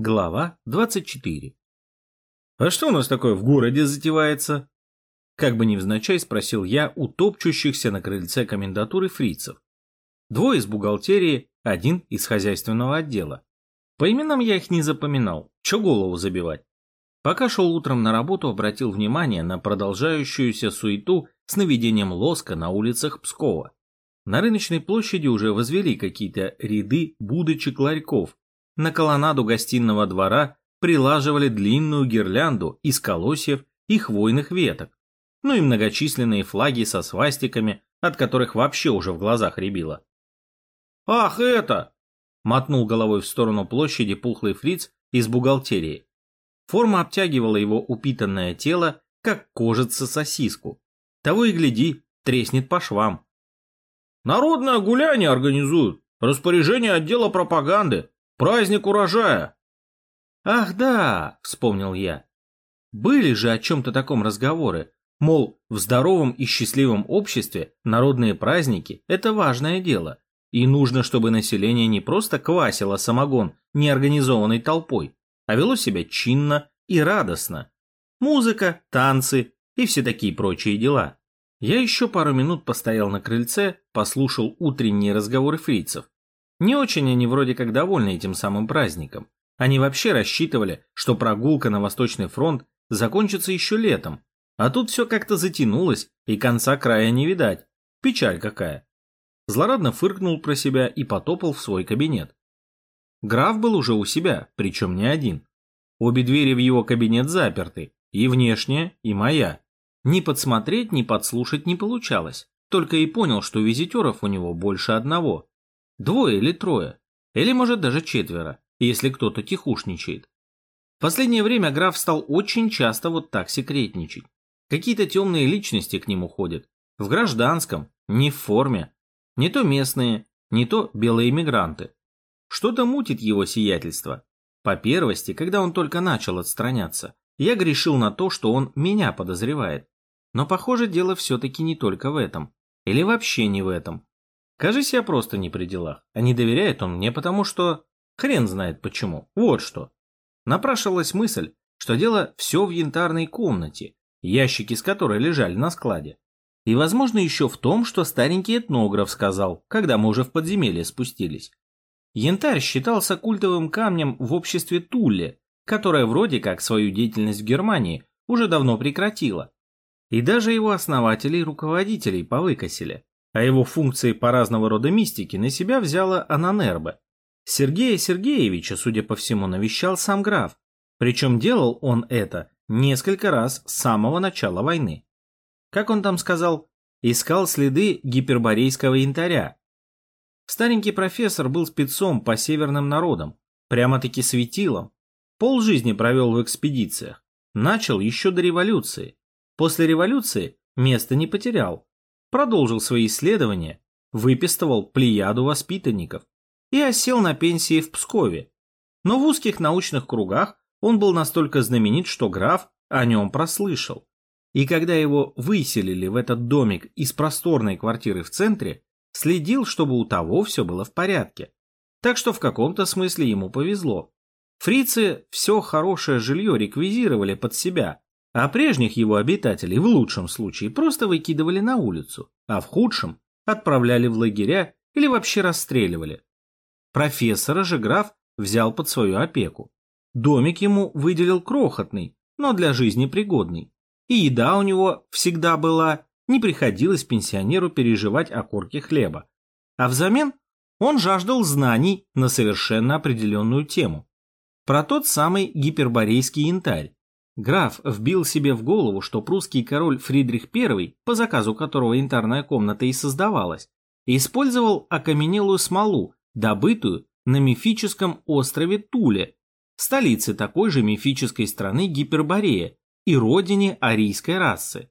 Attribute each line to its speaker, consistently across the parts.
Speaker 1: Глава 24. «А что у нас такое в городе затевается?» Как бы невзначай спросил я у топчущихся на крыльце комендатуры фрицев. Двое из бухгалтерии, один из хозяйственного отдела. По именам я их не запоминал, чё голову забивать. Пока шел утром на работу, обратил внимание на продолжающуюся суету с наведением лоска на улицах Пскова. На рыночной площади уже возвели какие-то ряды будочек ларьков. На колоннаду гостиного двора прилаживали длинную гирлянду из колосьев и хвойных веток. Ну и многочисленные флаги со свастиками, от которых вообще уже в глазах рябило. «Ах, это!» — мотнул головой в сторону площади пухлый фриц из бухгалтерии. Форма обтягивала его упитанное тело, как кожица сосиску. Того и гляди, треснет по швам. Народное гуляние организуют. Распоряжение отдела пропаганды. Праздник урожая. Ах да, вспомнил я. Были же о чем-то таком разговоры. Мол, в здоровом и счастливом обществе народные праздники – это важное дело. И нужно, чтобы население не просто квасило самогон неорганизованной толпой, а вело себя чинно и радостно. Музыка, танцы и все такие прочие дела. Я еще пару минут постоял на крыльце, послушал утренние разговоры фрицев. Не очень они вроде как довольны этим самым праздником. Они вообще рассчитывали, что прогулка на Восточный фронт закончится еще летом. А тут все как-то затянулось, и конца края не видать. Печаль какая. Злорадно фыркнул про себя и потопал в свой кабинет. Граф был уже у себя, причем не один. Обе двери в его кабинет заперты, и внешняя, и моя. Ни подсмотреть, ни подслушать не получалось. Только и понял, что визитеров у него больше одного. Двое или трое. Или, может, даже четверо, если кто-то тихушничает. В последнее время граф стал очень часто вот так секретничать. Какие-то темные личности к нему ходят. В гражданском, не в форме. Не то местные, не то белые мигранты. Что-то мутит его сиятельство. По первости, когда он только начал отстраняться, я грешил на то, что он меня подозревает. Но, похоже, дело все-таки не только в этом. Или вообще не в этом. Кажись, я просто не при делах. А не доверяет он мне, потому что... Хрен знает почему. Вот что. Напрашивалась мысль, что дело все в янтарной комнате, ящики с которой лежали на складе. И, возможно, еще в том, что старенький этнограф сказал, когда мы уже в подземелье спустились. Янтарь считался культовым камнем в обществе Тулле, которое вроде как свою деятельность в Германии уже давно прекратила. И даже его основателей и руководителей повыкосили, а его функции по разного рода мистике на себя взяла Ананербе. Сергея Сергеевича, судя по всему, навещал сам граф, причем делал он это несколько раз с самого начала войны. Как он там сказал, искал следы гиперборейского янтаря. Старенький профессор был спецом по северным народам, прямо-таки светилом. Пол жизни провел в экспедициях, начал еще до революции, После революции место не потерял, продолжил свои исследования, выпистывал плеяду воспитанников и осел на пенсии в Пскове. Но в узких научных кругах он был настолько знаменит, что граф о нем прослышал. И когда его выселили в этот домик из просторной квартиры в центре, следил, чтобы у того все было в порядке. Так что в каком-то смысле ему повезло. Фрицы все хорошее жилье реквизировали под себя, а прежних его обитателей в лучшем случае просто выкидывали на улицу, а в худшем отправляли в лагеря или вообще расстреливали. Профессора же граф взял под свою опеку. Домик ему выделил крохотный, но для жизни пригодный. И еда у него всегда была, не приходилось пенсионеру переживать о корке хлеба. А взамен он жаждал знаний на совершенно определенную тему. Про тот самый гиперборейский янтарь, Граф вбил себе в голову, что прусский король Фридрих I, по заказу которого янтарная комната и создавалась, использовал окаменелую смолу, добытую на мифическом острове Туле, столице такой же мифической страны Гиперборея и родине арийской расы.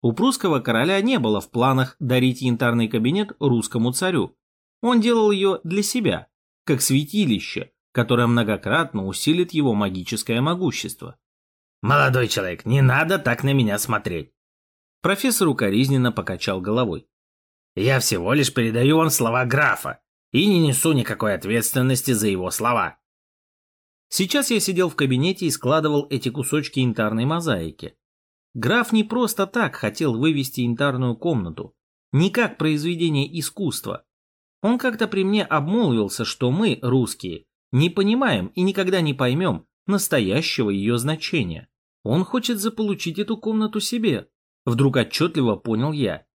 Speaker 1: У прусского короля не было в планах дарить янтарный кабинет русскому царю. Он делал ее для себя, как святилище, которое многократно усилит его магическое могущество.
Speaker 2: «Молодой человек, не надо так на меня смотреть!»
Speaker 1: Профессор укоризненно покачал головой.
Speaker 2: «Я всего лишь передаю вам слова графа и не несу никакой ответственности за его слова».
Speaker 1: Сейчас я сидел в кабинете и складывал эти кусочки янтарной мозаики. Граф не просто так хотел вывести янтарную комнату, не как произведение искусства. Он как-то при мне обмолвился, что мы, русские, не понимаем и никогда не поймем настоящего ее значения. Он хочет заполучить эту комнату себе. Вдруг отчетливо понял я.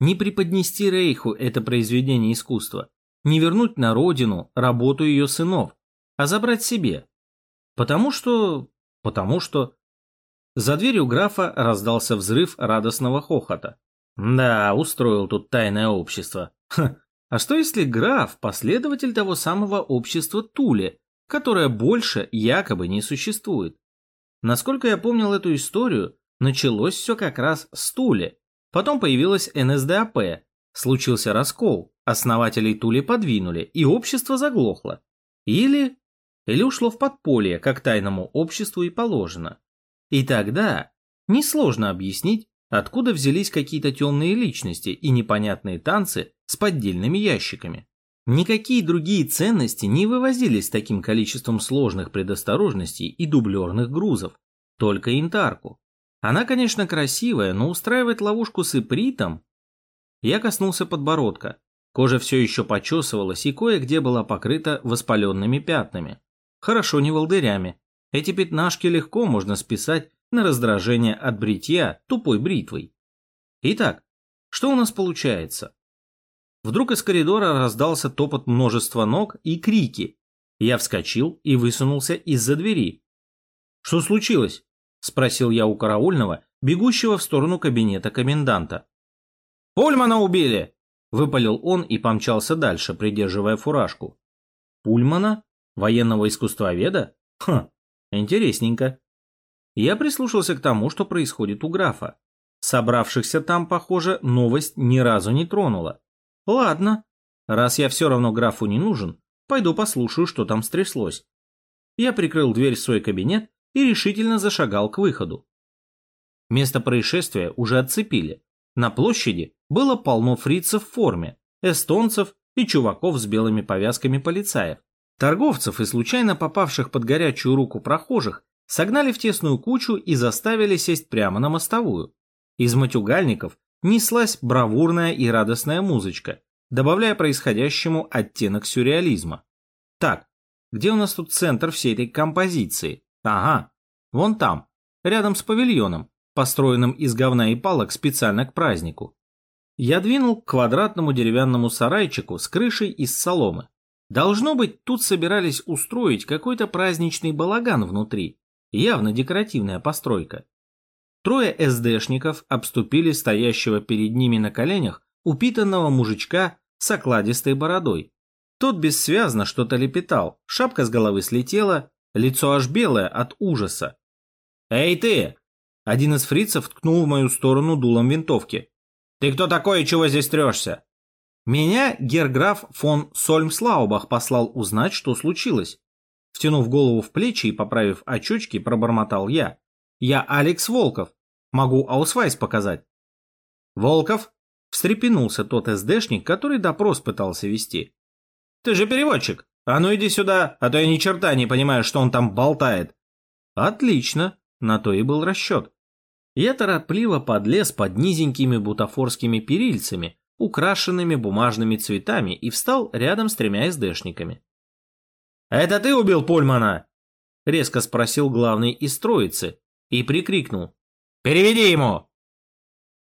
Speaker 1: Не преподнести Рейху это произведение искусства, не вернуть на родину работу ее сынов, а забрать себе. Потому что... потому что... За дверью графа раздался взрыв радостного хохота. Да, устроил тут тайное общество. Ха, а что если граф – последователь того самого общества Туле, которое больше якобы не существует? Насколько я помнил эту историю, началось все как раз с Туле. Потом появилась НСДАП, случился раскол, основателей Тули подвинули, и общество заглохло. Или... Или ушло в подполье, как тайному обществу и положено. И тогда несложно объяснить, откуда взялись какие-то темные личности и непонятные танцы с поддельными ящиками. Никакие другие ценности не вывозились с таким количеством сложных предосторожностей и дублерных грузов, только интарку. Она, конечно, красивая, но устраивать ловушку с ипритом... Я коснулся подбородка. Кожа все еще почесывалась и кое-где была покрыта воспаленными пятнами. Хорошо не волдырями. Эти пятнашки легко можно списать на раздражение от бритья тупой бритвой. Итак, что у нас получается? Вдруг из коридора раздался топот множества ног и крики. Я вскочил и высунулся из-за двери. «Что случилось?» – спросил я у караульного, бегущего в сторону кабинета коменданта. «Пульмана убили!» – выпалил он и помчался дальше, придерживая фуражку. «Пульмана? Военного искусствоведа? Хм, интересненько». Я прислушался к тому, что происходит у графа. Собравшихся там, похоже, новость ни разу не тронула. Ладно, раз я все равно графу не нужен, пойду послушаю, что там стряслось. Я прикрыл дверь в свой кабинет и решительно зашагал к выходу. Место происшествия уже отцепили. На площади было полно фрицев в форме, эстонцев и чуваков с белыми повязками полицаев. Торговцев и случайно попавших под горячую руку прохожих согнали в тесную кучу и заставили сесть прямо на мостовую. Из матюгальников неслась бравурная и радостная музычка, добавляя происходящему оттенок сюрреализма. Так, где у нас тут центр всей этой композиции? Ага, вон там, рядом с павильоном, построенным из говна и палок специально к празднику. Я двинул к квадратному деревянному сарайчику с крышей из соломы. Должно быть, тут собирались устроить какой-то праздничный балаган внутри, явно декоративная постройка. Трое СДшников обступили стоящего перед ними на коленях упитанного мужичка с окладистой бородой. Тот бессвязно что-то лепетал, шапка с головы слетела, лицо аж белое от ужаса. «Эй ты!» Один из фрицев ткнул в мою сторону дулом винтовки. «Ты кто такой и чего здесь трешься?» Меня герр граф фон Сольмс-Лаубах послал узнать, что случилось. Втянув голову в плечи и поправив очечки, пробормотал я. Я Алекс Волков. Могу аусвайс показать. Волков? Встрепенулся тот СДшник, который допрос пытался вести. Ты же переводчик. А ну иди сюда, а то я ни черта не понимаю, что он там болтает. Отлично, на то и был расчет. Я торопливо подлез под низенькими бутафорскими перильцами, украшенными бумажными цветами, и встал рядом с тремя СДшниками. «Это ты убил Пульмана?» — резко спросил главный из троицы, и прикрикнул. «Переведи ему!»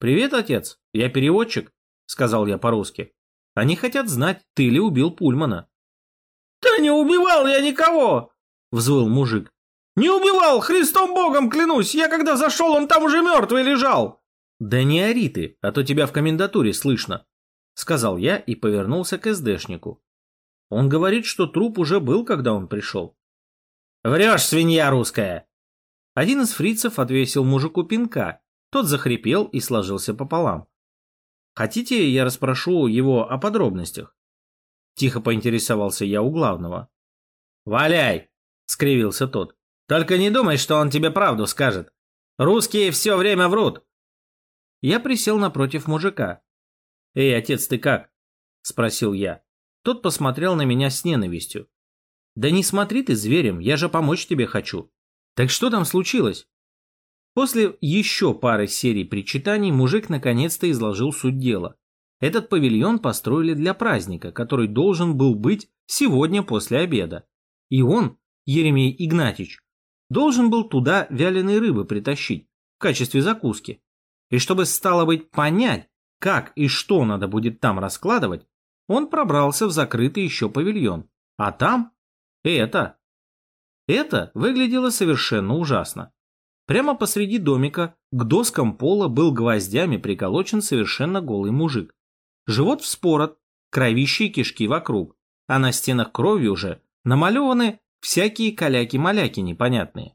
Speaker 1: «Привет, отец, я переводчик», — сказал я по-русски. «Они хотят знать, ты ли убил Пульмана».
Speaker 3: «Да не убивал я никого!» — взвыл мужик. «Не убивал, Христом Богом клянусь! Я когда зашел, он там уже мертвый лежал!»
Speaker 1: «Да не ори ты, а то тебя в комендатуре слышно», — сказал я и повернулся к СДшнику. Он говорит, что труп уже был, когда он пришел.
Speaker 3: «Врешь, свинья русская!»
Speaker 1: Один из фрицев отвесил мужику пинка, тот захрипел и сложился пополам. «Хотите, я расспрошу его о подробностях?» Тихо поинтересовался я у главного.
Speaker 3: «Валяй!» — скривился тот. «Только не думай, что он тебе правду скажет. Русские все время врут!»
Speaker 1: Я присел напротив мужика. «Эй, отец, ты как?» — спросил я. Тот посмотрел на меня с ненавистью. Да не смотри ты зверем, я же помочь тебе хочу. Так что там случилось? После еще пары серий причитаний мужик наконец-то изложил суть дела. Этот павильон построили для праздника, который должен был быть сегодня после обеда. И он, Еремей Игнатьич, должен был туда вяленой рыбы притащить в качестве закуски. И чтобы, стало быть, понять, как и что надо будет там раскладывать, он пробрался в закрытый еще павильон. А там это. Это выглядело совершенно ужасно. Прямо посреди домика к доскам пола был гвоздями приколочен совершенно голый мужик. Живот вспорот, кровищие кишки вокруг, а на стенах кровью уже намалеваны всякие каляки-маляки непонятные.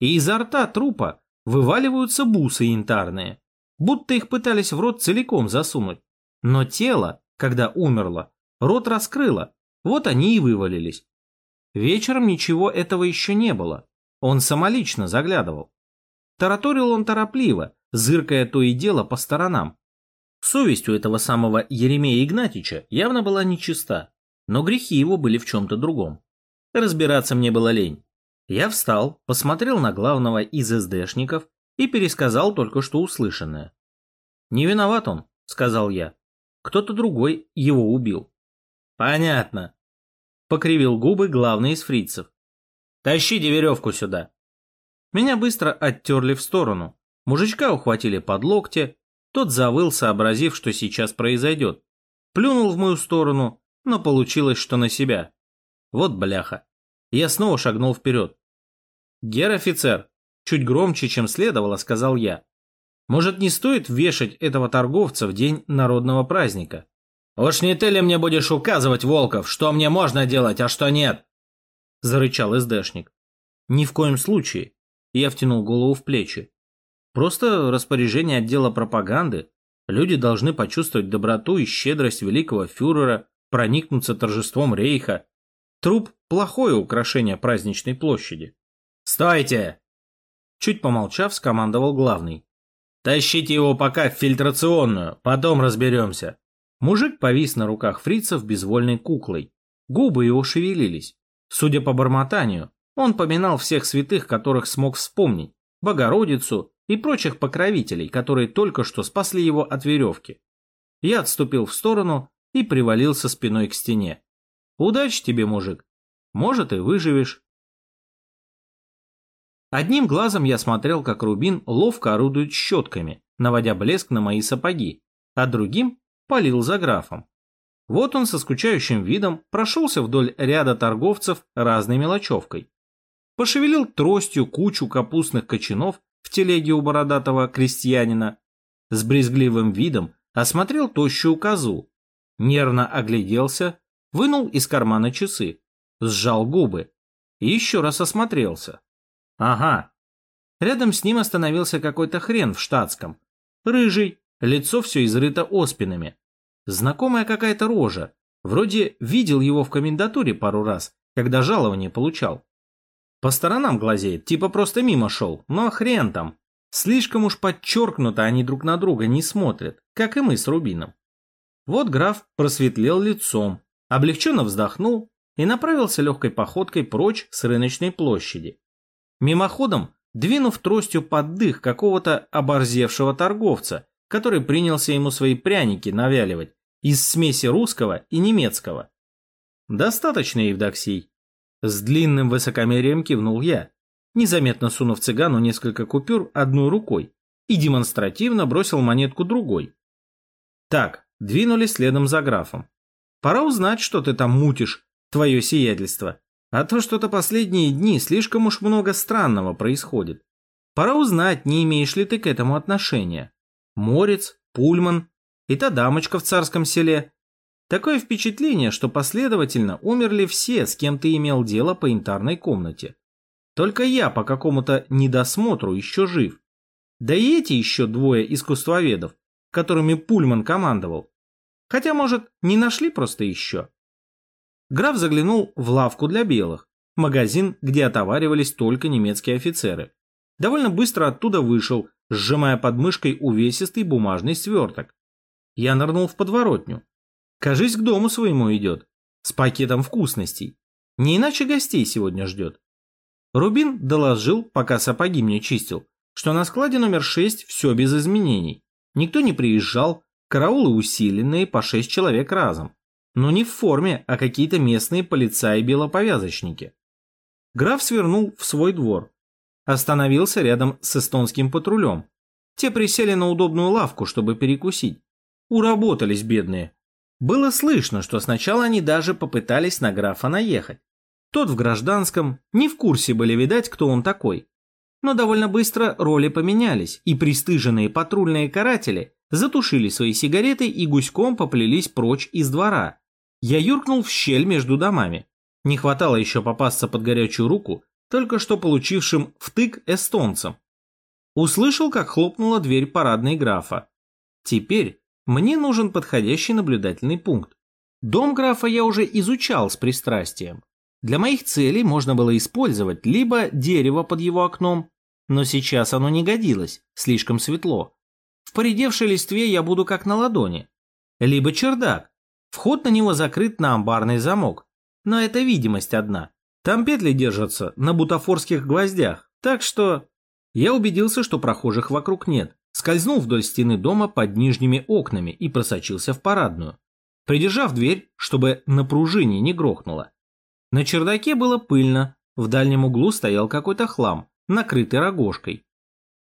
Speaker 1: И изо рта трупа вываливаются бусы янтарные, будто их пытались в рот целиком засунуть. Но тело, когда умерло, рот раскрыло, вот они и вывалились. Вечером ничего этого еще не было. Он самолично заглядывал. Тараторил он торопливо, зыркая то и дело по сторонам. Совесть у этого самого Еремея Игнатьича явно была нечиста, но грехи его были в чем-то другом. Разбираться мне было лень. Я встал, посмотрел на главного из СДшников и пересказал только что услышанное. «Не виноват он», — сказал я. «Кто-то другой его убил». «Понятно», покривил губы главный из фрицев. «Тащите веревку сюда!» Меня быстро оттерли в сторону. Мужичка ухватили под локти, тот завыл, сообразив, что сейчас произойдет. Плюнул в мою сторону, но получилось, что на себя. Вот бляха. Я снова шагнул вперед. «Гер-офицер!» Чуть громче, чем следовало, сказал я. «Может, не стоит вешать этого торговца в день народного праздника?» «Уж не ты ли мне будешь указывать, Волков, что мне можно делать, а что нет?» Зарычал СДшник. «Ни в коем случае». Я втянул голову в плечи. «Просто распоряжение отдела пропаганды. Люди должны почувствовать доброту и щедрость великого фюрера, проникнуться торжеством рейха. Труп – плохое украшение праздничной площади». «Стойте!» Чуть помолчав, скомандовал главный. «Тащите его пока в фильтрационную, потом разберемся». Мужик повис на руках фрицев безвольной куклой. Губы его шевелились. Судя по бормотанию, он поминал всех святых, которых смог вспомнить, Богородицу и прочих покровителей, которые только что спасли его от веревки. Я отступил в сторону и привалился спиной к стене. Удачи тебе, мужик. Может, и выживешь. Одним глазом я смотрел, как Рубин ловко орудует щетками, наводя блеск на мои сапоги, а другим палил за графом. Вот он со скучающим видом прошелся вдоль ряда торговцев разной мелочевкой. Пошевелил тростью кучу капустных кочанов в телеге у бородатого крестьянина. С брезгливым видом осмотрел тощую козу. Нервно огляделся, вынул из кармана часы, сжал губы и еще раз осмотрелся. Ага. Рядом с ним остановился какой-то хрен в штатском. Рыжий, Лицо все изрыто оспинами. Знакомая какая-то рожа. Вроде видел его в комендатуре пару раз, когда жалование получал. По сторонам глазеет, типа просто мимо шел, но хрен там. Слишком уж подчеркнуто они друг на друга не смотрят, как и мы с Рубином. Вот граф просветлел лицом, облегченно вздохнул и направился легкой походкой прочь с рыночной площади. Мимоходом, двинув тростью под дых какого-то оборзевшего торговца, который принялся ему свои пряники навяливать из смеси русского и немецкого. «Достаточно, Евдоксий». С длинным высокомерием кивнул я, незаметно сунув цыгану несколько купюр одной рукой и демонстративно бросил монетку другой. Так, двинулись следом за графом. Пора узнать, что ты там мутишь, твое сиятельство. А то что-то последние дни слишком уж много странного происходит. Пора узнать, не имеешь ли ты к этому отношения. Морец, Пульман и та дамочка в царском селе. Такое впечатление, что последовательно умерли все, с кем ты имел дело по янтарной комнате. Только я по какому-то недосмотру еще жив. Да и эти еще двое искусствоведов, которыми Пульман командовал. Хотя, может, не нашли просто еще. Граф заглянул в лавку для белых, магазин, где отоваривались только немецкие офицеры. Довольно быстро оттуда вышел, сжимая под мышкой увесистый бумажный сверток. Я нырнул в подворотню. Кажись, к дому своему идет, с пакетом вкусностей. Не иначе гостей сегодня ждет. Рубин доложил, пока сапоги мне чистил, что на складе номер 6 все без изменений. Никто не приезжал, караулы усиленные по 6 человек разом. Но не в форме, а какие-то местные полицаи-белоповязочники. Граф свернул в свой двор. Остановился рядом с эстонским патрулем. Те присели на удобную лавку, чтобы перекусить. Уработались бедные. Было слышно, что сначала они даже попытались на графа наехать. Тот в гражданском, не в курсе были видать, кто он такой. Но довольно быстро роли поменялись, и пристыженные патрульные каратели затушили свои сигареты и гуськом поплелись прочь из двора. Я юркнул в щель между домами. Не хватало еще попасться под горячую руку, только что получившим втык эстонцам. Услышал, как хлопнула дверь парадной графа. Теперь мне нужен подходящий наблюдательный пункт. Дом графа я уже изучал с пристрастием. Для моих целей можно было использовать либо дерево под его окном, но сейчас оно не годилось, слишком светло. В поредевшей листве я буду как на ладони. Либо чердак. Вход на него закрыт на амбарный замок. Но это видимость одна. Там петли держатся на бутафорских гвоздях, так что... Я убедился, что прохожих вокруг нет скользнул вдоль стены дома под нижними окнами и просочился в парадную, придержав дверь, чтобы на пружине не грохнуло. На чердаке было пыльно, в дальнем углу стоял какой-то хлам, накрытый рогожкой.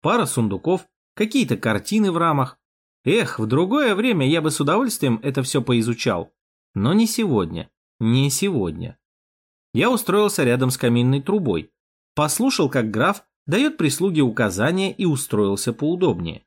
Speaker 1: Пара сундуков, какие-то картины в рамах. Эх, в другое время я бы с удовольствием это все поизучал. Но не сегодня, не сегодня. Я устроился рядом с каминной трубой, послушал, как граф дает прислуге указания и устроился поудобнее.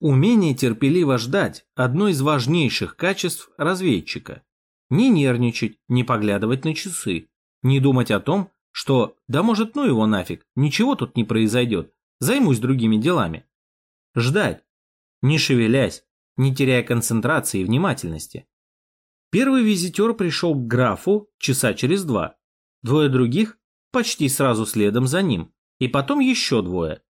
Speaker 1: Умение терпеливо ждать – одно из важнейших качеств разведчика. Не нервничать, не поглядывать на часы, не думать о том, что «да может ну его нафиг, ничего тут не произойдет, займусь другими делами». Ждать, не шевелясь, не теряя концентрации и внимательности. Первый визитер пришел к графу часа через два, двое других почти сразу следом за ним и потом еще двое.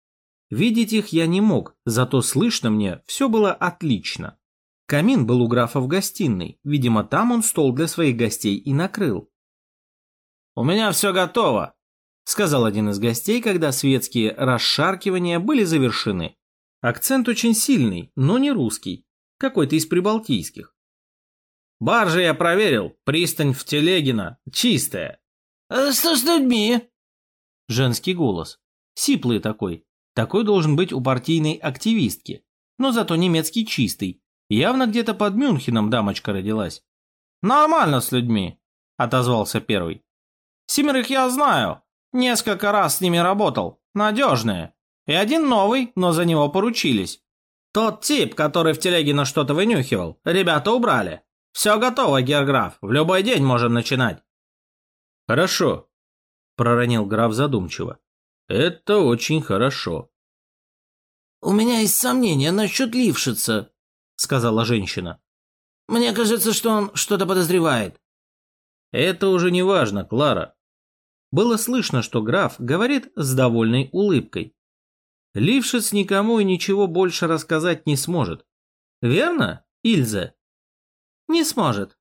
Speaker 1: Видеть их я не мог, зато слышно мне все было отлично. Камин был у графа в гостиной, видимо, там он стол для своих гостей и накрыл.
Speaker 3: «У меня все готово», — сказал один из гостей, когда светские расшаркивания были завершены.
Speaker 1: Акцент очень сильный, но не русский, какой-то из прибалтийских.
Speaker 3: «Баржи я проверил, пристань в Телегино, чистая».
Speaker 2: «Что с людьми?»
Speaker 1: Женский голос. Сиплый такой. Такой должен быть у партийной активистки. Но зато немецкий чистый. Явно где-то под Мюнхеном дамочка родилась.
Speaker 3: «Нормально с людьми», — отозвался первый. «Семерых я знаю. Несколько раз с ними работал. Надежные. И один новый, но за него поручились. Тот тип, который в телеге на что-то вынюхивал, ребята убрали. Все готово, герграф. В любой день можем начинать».
Speaker 1: «Хорошо», проронил граф задумчиво. Это очень хорошо.
Speaker 2: У меня есть сомнения насчет Лившица, сказала женщина. Мне кажется, что он что-то подозревает.
Speaker 1: Это уже не важно, Клара. Было слышно, что граф говорит с довольной улыбкой. Лившиц никому и ничего больше рассказать не сможет. Верно, Ильза? Не сможет.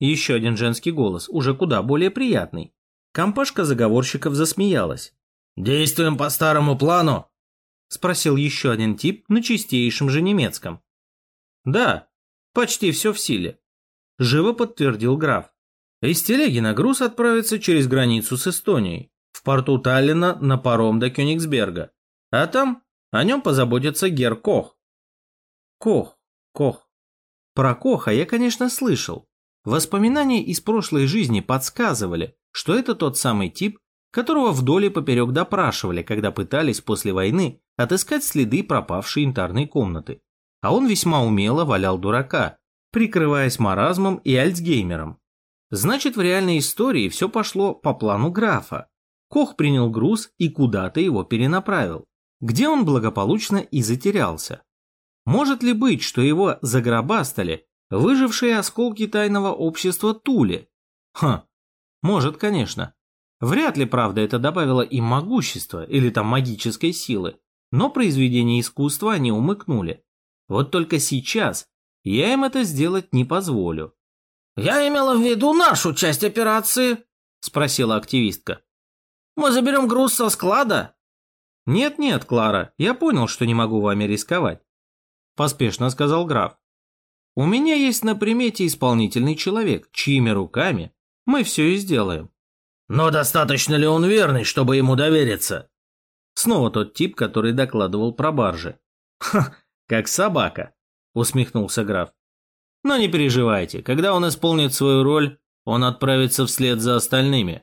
Speaker 1: Еще один женский голос, уже куда более приятный. Компашка заговорщиков засмеялась.
Speaker 3: «Действуем по старому плану?»
Speaker 1: Спросил еще один тип на чистейшем же немецком. «Да, почти все в силе», – живо подтвердил граф. Из телеги на груз отправится через границу с Эстонией, в порту Таллина на паром до Кёнигсберга, а там о нем позаботится Гер Кох. Кох, Кох. Про Коха я, конечно, слышал. Воспоминания из прошлой жизни подсказывали, что это тот самый тип, которого вдоль и поперек допрашивали, когда пытались после войны отыскать следы пропавшей янтарной комнаты. А он весьма умело валял дурака, прикрываясь маразмом и альцгеймером. Значит, в реальной истории все пошло по плану графа. Кох принял груз и куда-то его перенаправил, где он благополучно и затерялся. Может ли быть, что его загробастали выжившие осколки тайного общества Тули? Ха, может, конечно. Вряд ли, правда, это добавило им могущества или там магической силы, но произведение искусства они умыкнули. Вот только сейчас я им это сделать не позволю.
Speaker 2: «Я имела в виду нашу часть операции», –
Speaker 3: спросила активистка.
Speaker 2: «Мы заберем груз со склада?»
Speaker 3: «Нет-нет, Клара, я понял, что не могу вами рисковать», – поспешно сказал граф. «У меня есть на примете исполнительный человек, чьими руками мы все и сделаем».
Speaker 2: «Но достаточно ли он верный, чтобы ему довериться?»
Speaker 3: Снова тот тип, который докладывал про баржи. «Ха, как собака», – усмехнулся граф. «Но не переживайте, когда он исполнит свою роль, он отправится вслед за остальными.